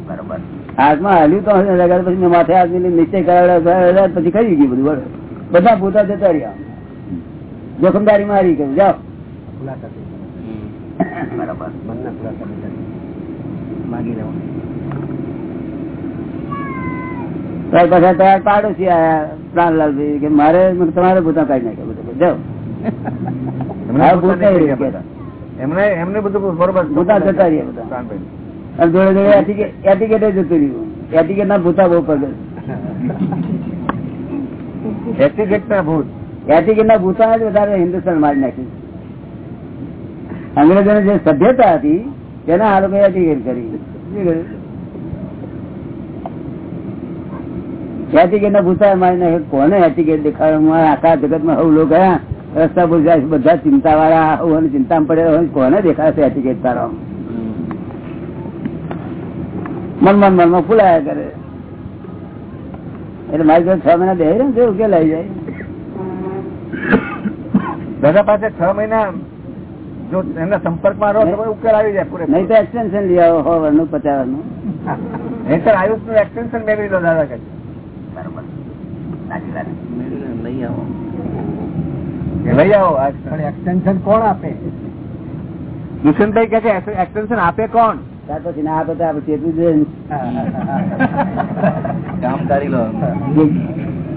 બરોબર. હાથમાં હાલ્યું તો નથી રજા કરતા પછી મેં માથે હાથ મિલી નીચે કરાવ્યા પછી કરી ગયું બધું બરોબર બધા પોતા જતા રહ્યા. જોખમદારી મારી ગયું. જાઓ. બરોબર. ત્યાર પછી તૈયાર પાડોશી આયા પ્રાણલાલભાઈ કે મારે તમારે ભૂતા કાઢી નાખ્યા બધું જાઓ. એમને હા, પોતા પોતા નહીં એ ગયા બધા. એમને એમને બધું બરોબર પોતા જતા રહ્યા બધા. અને જોડે જોડે એટીકેટ એટીકેટ જતું રહ્યું. એટીકેટ ના ભૂતા બહુ પગલ એટીકેટ ના ભૂત. એટીકેટ ના ભૂતા જ વધારે હિન્દુસ્તાન મારી નાખ્યું અંગ્રેજોની જે સભ્યતા હતી તેના આ લોકો એટીકેટ કરી શું કર્યું? એટીકેટ ના ભૂતા મારી નાખ્યું કોને એટીકેટ દેખાડે? આખા જગતમાં હવ લોકો રસ્તા પર જાય બધા ચિંતા વાળા હોવાની ચિંતા પડે હોય કોને દેખાશે એટીકેટ તારો? મનમાં મનમાં ફૂલાયા કરે. એટલે મારી જોડે છ મહિના બેહી ને ઉકેલ આવી જાય. દાદા પાસે છ મહિના જો એમના સંપર્કમાં રહો તો ઉકેલ આવી જાય પૂરે નહીં તો એક્સટેન્શન લઈ આવો હોવાનું પચાવવાનું. નહીં નહીતર આયુષનું એક્સટેન્શન મેળવી લો દાદા કે બરોબર લઈ આવો. એક્સટેન્શન કોણ આપે? દુષ્યંતભાઈ કે છે એક્સટેન્શન આપે કોણ? પછી ના આપે તો આપણે ચેતવું જોઈએ કામ કરી લો.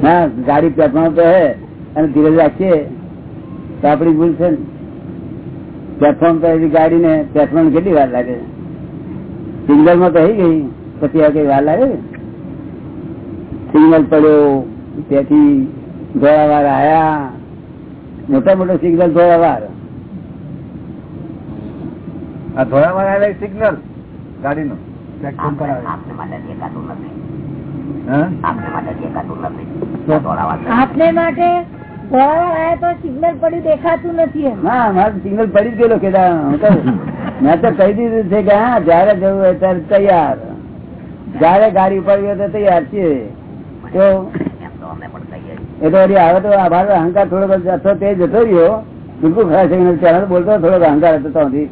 ના ગાડી પ્લેટફોર્મ તો હે અને ધીરજ રાખીએ. તો આપડી ભૂલ છે ને. પ્લેટફોર્મ પર એવી ગાડી ને પ્લેટફોર્મ કેટલી વાર લાગે? સિગ્નલમાં તો ગઈ. પછી આ કઈ વાર લાગે? સિગ્નલ પડ્યો ત્યાંથી ધોળાવાર આયા. મોટા મોટા સિગ્નલ ધોળાવાર આ ધોળામાં આવેલા સિગ્નલ ગાડીનું. આપને દેખાતું નથી. આપને માટે પડ્યું દેખાતું સિગ્નલ પડી જ ગયેલો કે મેં તો કહી દીધું છે કે હા જયારે જવું હોય ત્યારે તૈયાર. જયારે ગાડી ઉપાડવી હોય તો તૈયાર છીએ. તો એમ તો અમે પણ કહીએ એ તો તો આભાર અહંકાર થોડો જથ્થો તે જતો રહ્યો. બિલકુલ ખરા છે ત્યારે બોલતો થોડો અહંકાર હતો ત્યાંથી.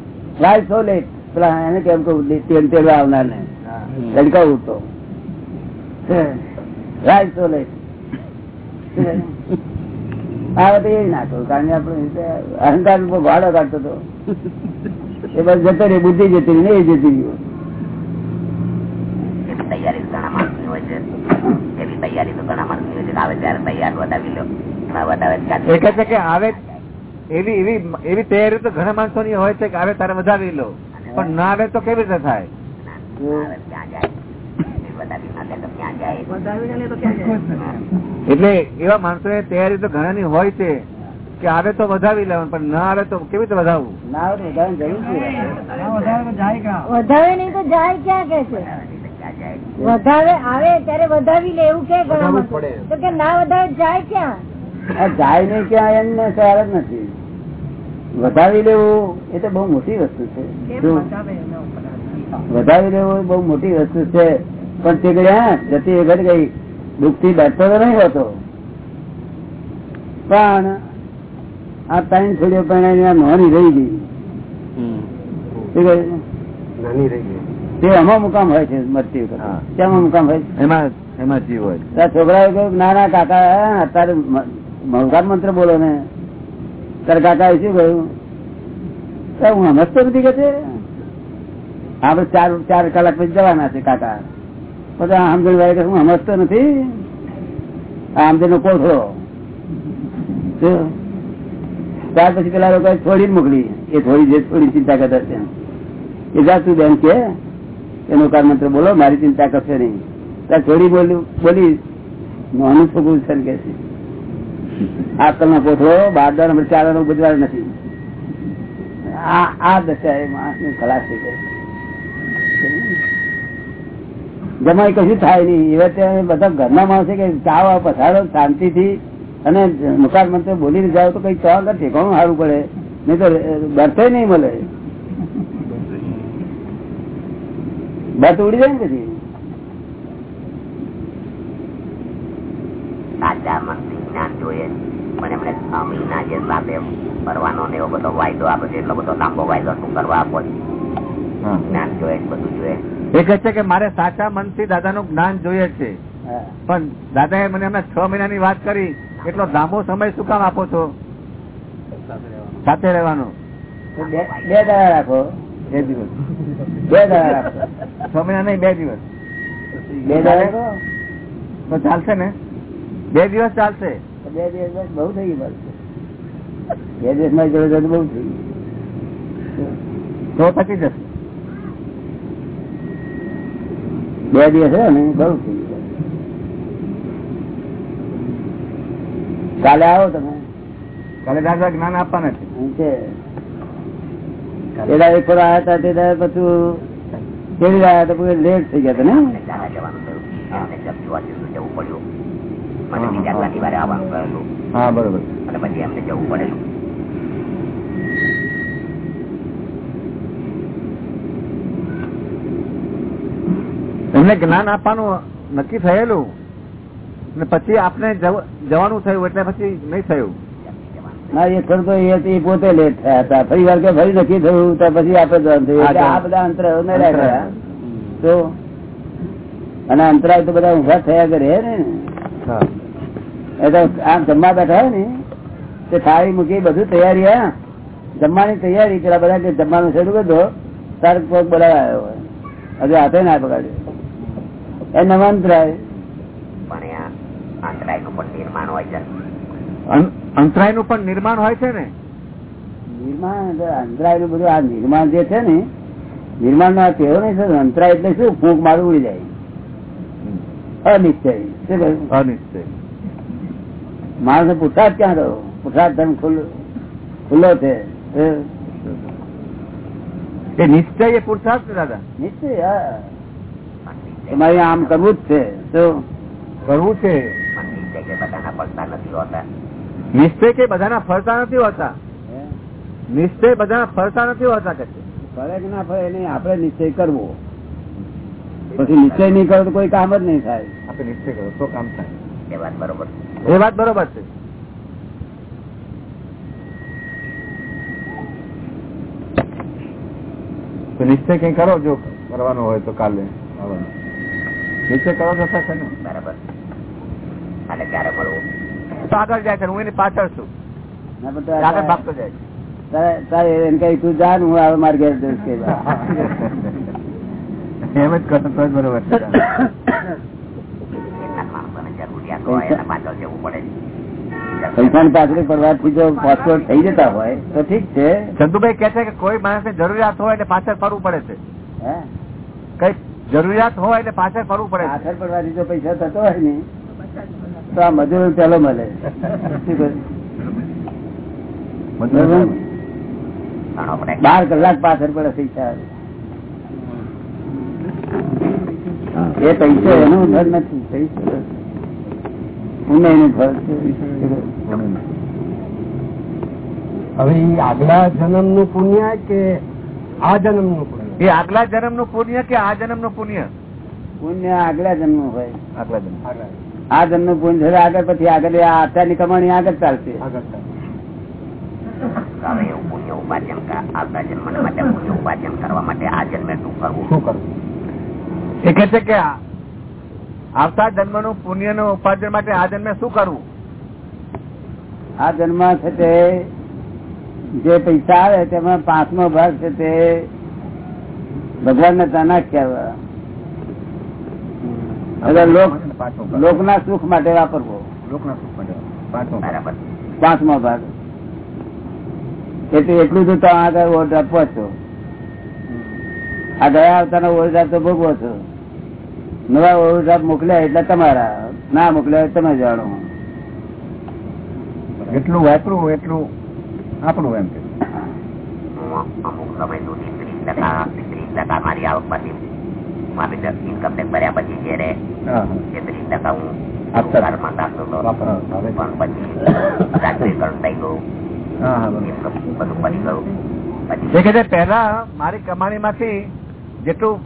સો લેટ પેલા એને કેમ કહું તેલ તેલ આવનાર ને લડકા ઉઠતો રાઈટ સો લેટ તો એ ના કારણ કે આપણે અહંકાર ઉપર ભાડો કાઢતો હતો. એ બસ જતો રહી બુદ્ધિ જતી રહી ને એ જતી રહ્યું. તૈયારી તો હોય છે. એવી તૈયારી તો આવે ત્યારે તૈયાર લો. છે કે આવે એવી એવી એવી તૈયારી તો ઘણા માણસો ની હોય છે કે આવે તારે વધાવી લો. પણ ના આવે તો કેવી રીતે થાય? એટલે એવા માણસો તૈયારી તો ઘણા ની હોય છે કે આવે તો વધાવી લેવાનું પણ ના આવે તો કેવી રીતે વધાવવું? ના આવે તો વધારે જરૂર છે વધારે નહીં તો જાય ક્યાં કે છે? વધાવે આવે ત્યારે વધાવી લે એવું કે ઘણા તો કે ના વધારે જાય ક્યાં? જાય નહીં ક્યાં એમને સવાલ જ નથી. વધાવી લેવું એ તો બહુ મોટી વસ્તુ છે. વધાવી લેવું એ બહુ મોટી વસ્તુ છે. પણ તે હા જતી વગર ગઈ દુઃખથી બેઠતો તો નહીં હોતો. પણ આ ત્રણ છોડીઓ પણ નોની રહી ગઈ. નાની રહી ગઈ. તે આમાં મુકામ હોય છે મરતી વખત. ક્યાંમાં મુકામ હોય એમાં એમાં જીવ હોય. છોકરાએ કહ્યું ના ના કાકા અત્યારે મંગળ મંત્ર બોલો ને. તારે કાકા શું કહ્યું? હું સમજતો નથી કે છે. આપડે ચાર ચાર કલાક પછી જવાના છે કાકા. પછી આ સમજણ ભાઈ કે હું સમજતો નથી. આ આમદે નો કોથળો? ત્યાર પછી પેલા લોકો છોડી જ મોકલી. એ થોડી જે થોડી ચિંતા કરતા છે એ જાતું બેન કે એનો કાર મંત્ર બોલો, મારી ચિંતા કરશે નહીં. ત્યાં થોડી બોલ્યું બોલી, નાનું છોકરું છે કે આજકાલ નો કોથળો બાર દર નંબર ચાર નો બુધવાર નથી. આ દશા એ માણસની ખલાસ થઈ જમાઈ કશું થાય નહીં. એવા બધા ઘરના માણસે કે ચા વા શાંતિ શાંતિથી. અને મુખાર મંત્ર બોલીને જાવ તો કઈ ચાવ ઠેકાણું સારું પડે. નહીં તો ડરતો નહીં મળે. બસ ઉડી જાય ને પછી? સાચા મનથી જોઈએ. પણ એમણે છ જે સાથે ફરવાનો ને એવો બધો વાયદો આપે છે એટલો બધો લાંબો વાયદો શું કરવા આપો છો? જ્ઞાન જોઈએ છે, બધું જોઈએ. એ કહે છે કે મારે સાચા મનથી દાદાનું જ્ઞાન જોઈએ છે. હા. પણ દાદાએ મને હમણાં છ મહિનાની વાત કરી એટલો લાંબો સમય શું કામ આપો છો? સાથે રહેવાનો. બે બે દાડા રાખો. બે દિવસ. બે દાડા છ મહિના નહીં બે દિવસ. બે દાડા તો ચાલશે ને? બે દિવસ ચાલશે. બે દિવસ બહુ થઈ ગયું બે દિવસમાં જોડે બહુ થઈ તો થકી જશે. બે દિવસ હે ને બહુ થઈ ગયું. કાલે આવો તમે. કાલે દાદા જ્ઞાન આપવાના છે. પેલા એક આવ્યા હતા તે પછી કેવી આવ્યા હતા પછી લેટ થઈ ગયા હતા ને? એમને હા બરોબર. અને પછી જવું પડેલું. એમને જ્ઞાન આપવાનું નક્કી થયેલું. ને પછી આપને જવાનું થયું એટલે પછી નહીં થયું. ના એ ખરું તો એ પોતે લેટ થયા હતા. ફરી વાર કે ફરી નક્કી થયું તો પછી આપણે આ બધા અંતરાયો તો અને અંતરાય તો બધા ઊભા થયા કરે ને. હા. આમ જમવા બેઠા હોય ને તે થાળી મૂકી બધું તૈયારી હા જમવાની તૈયારી પેલા બધા કે જમવાનું શરૂ કરતો દો તાર પગ બોલાવા આવ્યો હજુ હાથે ના પકડ્યો. એ નવંતરાય પણ એ આંતરાયનું પણ નિર્માણ હોય છે. અંતરાયનું પણ નિર્માણ હોય છે ને? નિર્માણ અંતરાયનું બધું આ નિર્માણ જે છે ને નિર્માણ નો કેવો નહીં સર અંતરાય એટલે શું? ફૂંક મારું ઉડી જાય. અનિશ્ચય. અનિશ્ચય. માણસ પુરસાદ ક્યાં રહ્યો પુરસાદ ધર્મ ખુલ્લો છે. એ નિશ્ચય એ છે દાદા? નિશ્ચય હા. તમારે આમ કરવું જ છે. તો? કરવું છે. નિશ્ચય કે બધાના ફરતા નથી હોતા? નિશ્ચય બધાના ફરતા નથી હોતા કે ફરે કે ના ફરે નહીં આપણે નિશ્ચય કરવો. પછી નિશ્ચય નહીં કરો તો કોઈ કામ જ નહીં થાય. આપણે નિશ્ચય કરો તો કામ થાય. એ વાત બરોબર એ વાત બરોબર છે. તો નિશ્ચય કઈ કરો જો કરવાનો હોય તો કાલે નિશ્ચય કરો તો થશે ને? બરાબર. અને ક્યારે મળવું આગળ જાય છે હું એની પાછળ છું. ના પણ તો આગળ ભાગતો જાય છે. તારે તારે એમ કઈ તું જા હું હવે મારે ઘેર જઈશ કે એમ જ કરો તો જ બરોબર છે. કેટલાક હોય પાછળ જવું પડે પૈસાની પાછળ પડવાથી જો પાસપોર્ટ થઈ જતા હોય તો ઠીક છે. ચંદુભાઈ કે છે કે કોઈ માણસને જરૂરિયાત હોય એટલે પાછળ ફરવું પડે છે. હે? કઈ જરૂરિયાત હોય એટલે પાછળ ફરવું પડે પાછળ પડવાથી જો પૈસા થતો હોય ને. તો આ મજૂર પેલો મળે. બાર કલાક પાછળ પડે પૈસા એ પૈસા એનું ઘર નથી. પૈસો એનું ઘર છે. હવે આગલા જન્મનું પુણ્ય કે આ જન્મનું પુણ્ય? એ આગલા જન્મનું પુણ્ય કે આ જન્મનું પુણ્ય? પુણ્ય આગલા જન્મ હોય. આગલા જન્મ આ જન્મનું પુણ્ય થશે આગળ પછી આગળ આ અત્યારની કમાણી આગળ ચાલશે. આવતા જન્મ શું કરવું? આ- આવતા નું પુણ્યનું ઉપાર્જન માટે આ જન્મે શું કરવું? આ જન્મ છે તે જે પૈસા આવે તેમાં પાંચમો ભાગ છે તે ભગવાન ને હવે લોક લોકના સુખ માટે વાપરવો. લોકના સુખ માટે પાંચમો બરાબર. પાંચમો ભાગ એટલે એટલું તો તમે આગળ વોટ આપવો છો આ ગયા આવતાનો ઓર્ડર તો ભોગવો છો નવા ઓર્ડર મોકલ્યા એટલે તમારા. ના મોકલ્યા તમે જાણો. એટલું વાપરવું એટલું આપણું એમ કે. અમુક સમય સુધી ત્રીસ ટકા ત્રીસ ટકા મારી આવકમાંથી મારી પછી જયારે હતો પણ પછી રાત્રિકરણ થઈ ગયું. બધું પડી ગયું. પહેલા મારી કમાણી માંથી જેટલું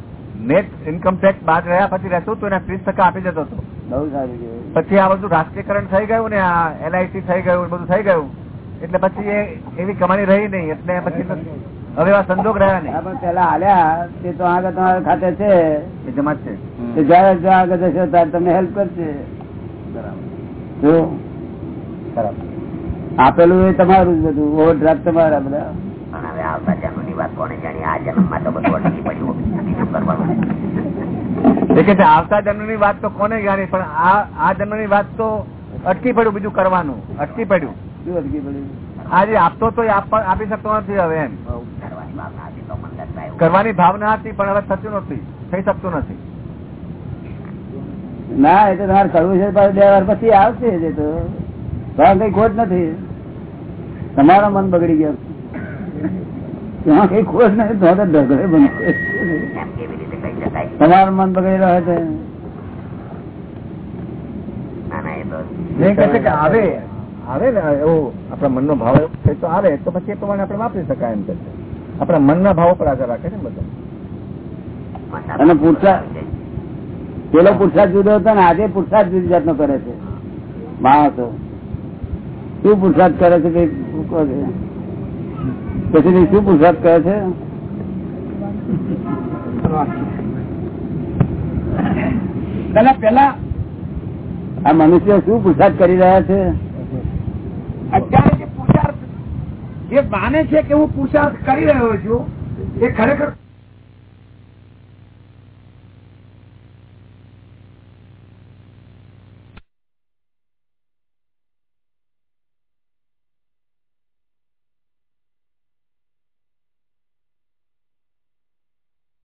નેટ ઇન્કમ ટેક્સ બાદ રહ્યા પછી રહેતું હતું એને ત્રીસ ટકા આપી દેતો હતો. બહુ સારું પછી આ બધું રાષ્ટ્રીયકરણ થઈ ગયું ને આ એલઆઈસી થઈ ગયું બધું થઈ ગયું. એટલે પછી એ એવી કમાણી રહી નહીં એટલે પછી હવે એવા સંજોગ રહ્યા નહીં. પણ પેલા હાલ્યા તે તો આગળ તમારા ખાતે છે. એ જમા છે. જયારે જો આગળ જશો ત્યારે તમને હેલ્પ કરશે. આપેલું એ તમારું જ બધું ઓવરડ્રાફ્ટ તમારા બધા. આવતા વાત કોને આ જન્મમાં અટકી પડ્યું. બીજું કરવાનું? કે આવતા જન્મની વાત તો કોને જાણી? પણ આ આ જન્મની વાત તો અટકી પડ્યું બીજું કરવાનું. અટકી પડ્યું. શું અટકી પડ્યું? આજે આપતો તો એ આપી શકતો નથી હવે એમ. કરવાની ભાવના હતી પણ હવે થતું નથી. થઈ શકતું નથી. ના એ તો તમારે કરવું છે બે વાર પછી આવશે એ તો. કઈ ખોટ નથી. તમારા મન બગડી ગયો. ત્યાં કઈ ખોટ નથી તો ઢગલે તમારું મન બગડી હોય તો ના ના એ તો એ કહે છે કે આવે આવે ને એવો આપણા મનનો ભાવ થઈ તો આવે તો પછી એ પ્રમાણે આપણે વાપરી શકાય એમ કે છે. આપણા મનના ભાવ પર આધાર રાખે છે ને બધા. અને પુરસાદ પેલો પુરસાદ જુદો હતો ને આજે પુરસાદ જુદી જાતનો કરે છે. માણસો શું પુરસાદ કરે છે કે કહો છે? પછી શું પુરસાદ કહે છે? પેલા પેલા આ મનુષ્ય શું પુરસાદ કરી રહ્યા છે? અત્યારે જે માને છે કે હું પુરુષાર્થ કરી રહ્યો છું એ ખરેખર